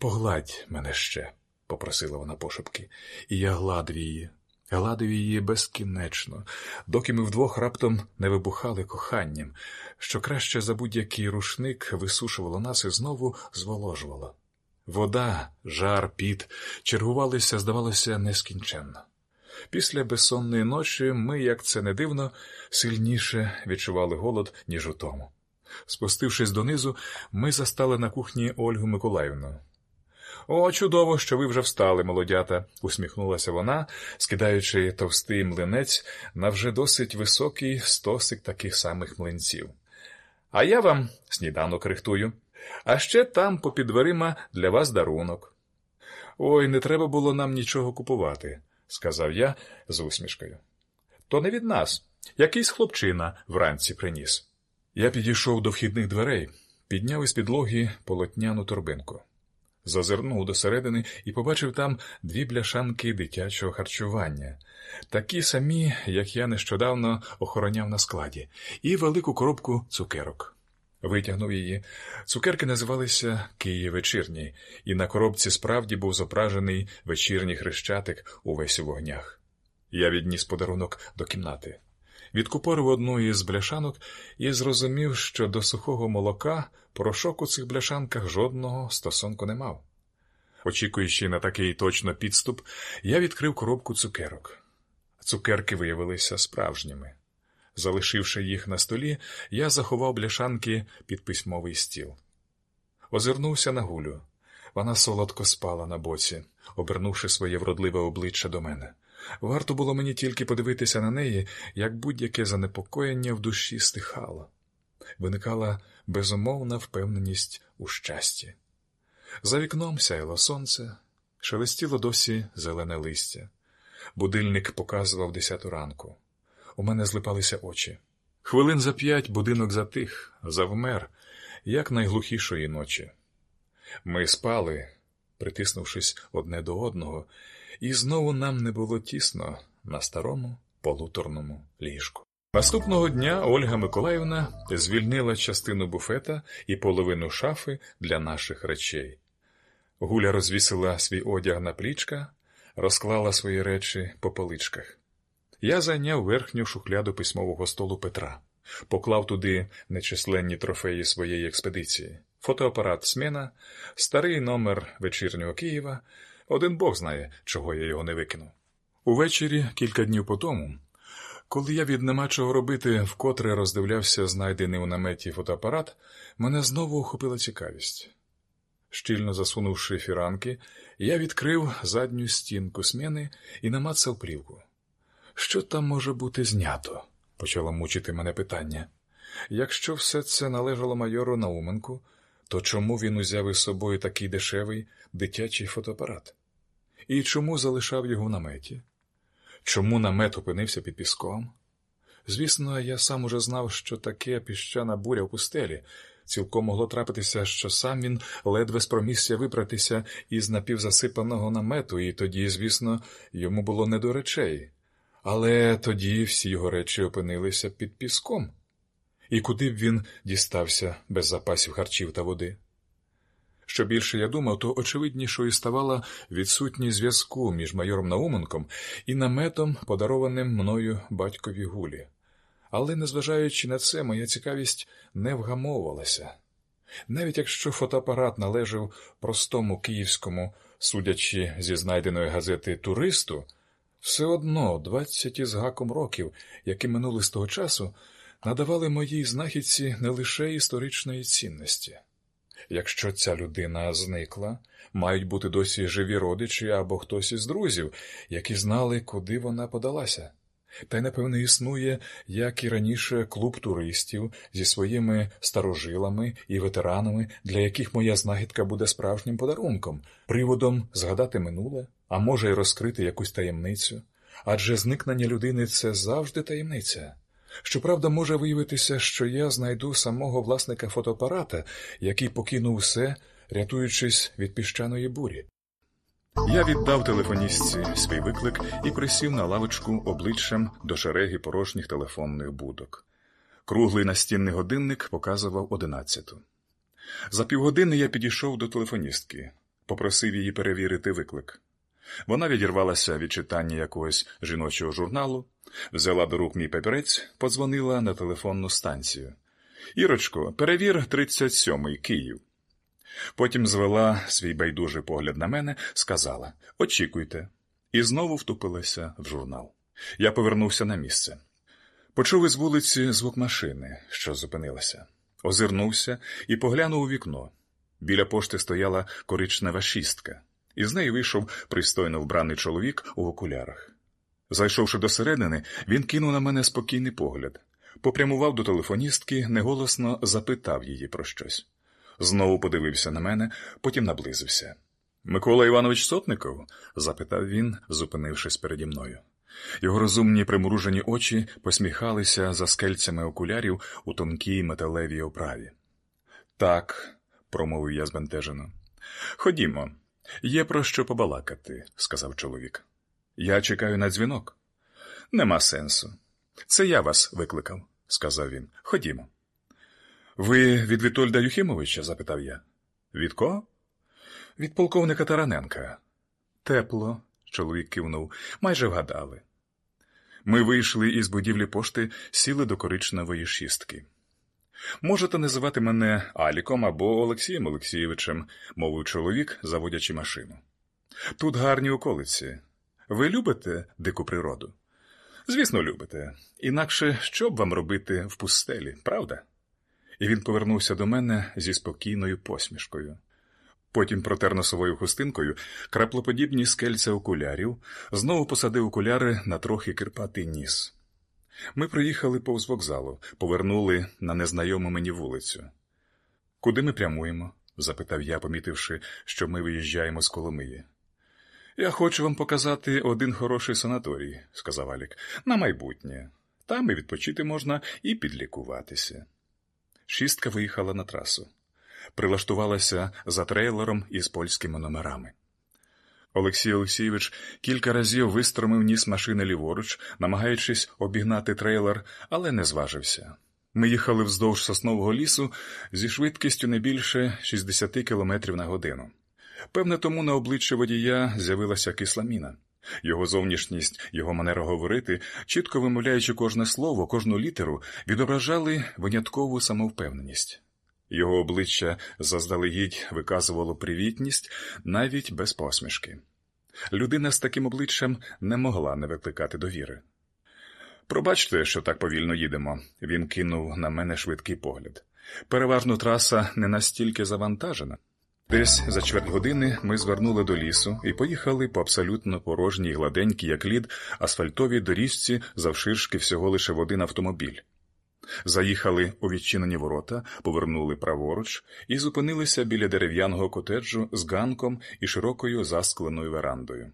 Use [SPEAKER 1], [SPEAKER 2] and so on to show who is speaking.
[SPEAKER 1] Погладь мене ще, попросила вона пошепки, і я гладив її, гладив її безкінечно, доки ми вдвох раптом не вибухали коханням, що краще за будь-який рушник висушувало нас і знову зволожувало. Вода, жар, піт чергувалися, здавалося, нескінченно. Після безсонної ночі ми, як це не дивно, сильніше відчували голод, ніж у тому. Спустившись донизу, ми застали на кухні Ольгу Миколаївну. О, чудово, що ви вже встали, молодята, усміхнулася вона, скидаючи товстий млинець на вже досить високий стосик таких самих млинців. А я вам сніданок рихтую, а ще там, попід дверима, для вас дарунок. Ой, не треба було нам нічого купувати, сказав я з усмішкою. То не від нас. Якийсь хлопчина вранці приніс. Я підійшов до вхідних дверей, підняв із підлоги полотняну торбинку. Зазирнув досередини і побачив там дві бляшанки дитячого харчування, такі самі, як я нещодавно охороняв на складі, і велику коробку цукерок. Витягнув її. Цукерки називалися Київ вечірній, і на коробці справді був зображений вечірній хрещатик увесь у вогнях. Я відніс подарунок до кімнати. Відкупорив одну із бляшанок і зрозумів, що до сухого молока порошок у цих бляшанках жодного стосунку не мав. Очікуючи на такий точно підступ, я відкрив коробку цукерок. Цукерки виявилися справжніми. Залишивши їх на столі, я заховав бляшанки під письмовий стіл. Озирнувся на гулю. Вона солодко спала на боці, обернувши своє вродливе обличчя до мене. Варто було мені тільки подивитися на неї, як будь-яке занепокоєння в душі стихало. Виникала безумовна впевненість у щасті. За вікном сяяло сонце, шелестіло досі зелене листя. Будильник показував десяту ранку. У мене злипалися очі. Хвилин за п'ять будинок затих, завмер, як найглухішої ночі. Ми спали, притиснувшись одне до одного, і знову нам не було тісно на старому полуторному ліжку. Наступного дня Ольга Миколаївна звільнила частину буфета і половину шафи для наших речей. Гуля розвісила свій одяг на плічка, розклала свої речі по поличках. Я зайняв верхню шухляду письмового столу Петра, поклав туди нечисленні трофеї своєї експедиції, фотоапарат Смена, старий номер вечірнього Києва. Один Бог знає, чого я його не викинув. Увечері, кілька днів по тому, коли я від нема чого робити, вкотре роздивлявся знайдений у наметі фотоапарат, мене знову охопила цікавість. Щільно засунувши фіранки, я відкрив задню стінку сміни і намацав плівку. Що там може бути знято? почало мучити мене питання. Якщо все це належало майору Науменку, то чому він узяв із собою такий дешевий дитячий фотоапарат? І чому залишав його в наметі? Чому намет опинився під піском? Звісно, я сам уже знав, що таке піщана буря в пустелі. Цілком могло трапитися, що сам він ледве спромігся вибратися із напівзасипаного намету, і тоді, звісно, йому було не до речей. Але тоді всі його речі опинилися під піском. І куди б він дістався без запасів харчів та води? Що більше я думав, то очевиднішою ставала відсутність зв'язку між майором Науменком і наметом, подарованим мною батькові гулі. Але, незважаючи на це, моя цікавість не вгамовувалася. Навіть якщо фотоапарат належав простому київському, судячи зі знайденої газети туристу, все одно двадцять із гаком років, які минули з того часу, надавали моїй знахідці не лише історичної цінності. Якщо ця людина зникла, мають бути досі живі родичі або хтось із друзів, які знали, куди вона подалася. Та й, напевно, існує, як і раніше, клуб туристів зі своїми старожилами і ветеранами, для яких моя знахідка буде справжнім подарунком, приводом згадати минуле, а може й розкрити якусь таємницю. Адже зникнення людини це завжди таємниця. Щоправда, може виявитися, що я знайду самого власника фотоапарата, який покинув все, рятуючись від піщаної бурі. Я віддав телефоністці свій виклик і присів на лавочку обличчям до шереги порожніх телефонних будок. Круглий настінний годинник показував одинадцяту. За півгодини я підійшов до телефоністки, попросив її перевірити виклик. Вона відірвалася від читання якогось жіночого журналу, взяла до рук мій папірець, подзвонила на телефонну станцію. Ірочко, перевір 37-й Київ. Потім звела свій байдужий погляд на мене, сказала Очікуйте, і знову втупилася в журнал. Я повернувся на місце. Почув із вулиці звук машини, що зупинилася, озирнувся і поглянув у вікно. Біля пошти стояла коричнева шістка, і з неї вийшов пристойно вбраний чоловік у окулярах. Зайшовши до середини, він кинув на мене спокійний погляд, попрямував до телефоністки, неголосно запитав її про щось. Знову подивився на мене, потім наблизився. Микола Іванович Сотников? запитав він, зупинившись переді мною. Його розумні примружені очі посміхалися за скельцями окулярів у тонкій металевій оправі. Так, промовив я збентежено. Ходімо, є про що побалакати, сказав чоловік. Я чекаю на дзвінок. Нема сенсу. Це я вас викликав, сказав він. Ходімо. Ви від Вітольда Юхімовича? запитав я. Від кого? Від полковника Тараненка. Тепло, чоловік кивнув, майже вгадали. Ми вийшли із будівлі пошти, сіли до коричневої шістки. Можете називати мене Аліком або Олексієм Олексійовичем, мовив чоловік, заводячи машину. Тут гарні околиці. Ви любите дику природу? Звісно, любите. Інакше що б вам робити в пустелі, правда? І він повернувся до мене зі спокійною посмішкою. Потім протер носовою хустинкою краплоподібні скельця окулярів, знову посадив окуляри на трохи кирпатий ніс. Ми проїхали повз вокзалу, повернули на незнайому мені вулицю. Куди ми прямуємо? запитав я, помітивши, що ми виїжджаємо з Коломиї. Я хочу вам показати один хороший санаторій, сказав Алік, на майбутнє. Там і відпочити можна і підлікуватися. Шістка виїхала на трасу прилаштувалася за трейлером із польськими номерами. Олексій Олексійович кілька разів вистромив ніс машини ліворуч, намагаючись обігнати трейлер, але не зважився. Ми їхали вздовж соснового лісу зі швидкістю не більше 60 км на годину. Певне, тому на обличчі водія з'явилася кисла міна. Його зовнішність, його манера говорити, чітко вимовляючи кожне слово, кожну літеру, відображали виняткову самовпевненість. Його обличчя заздалегідь виказувало привітність навіть без посмішки. Людина з таким обличчям не могла не викликати довіри. Пробачте, що так повільно їдемо, він кинув на мене швидкий погляд. Переважно траса не настільки завантажена. Десь за чверть години ми звернули до лісу і поїхали по абсолютно порожній гладенькій, як лід, асфальтовій доріжці завширшки всього лише в один автомобіль. Заїхали у відчинені ворота, повернули праворуч і зупинилися біля дерев'яного котеджу з ганком і широкою заскленою верандою.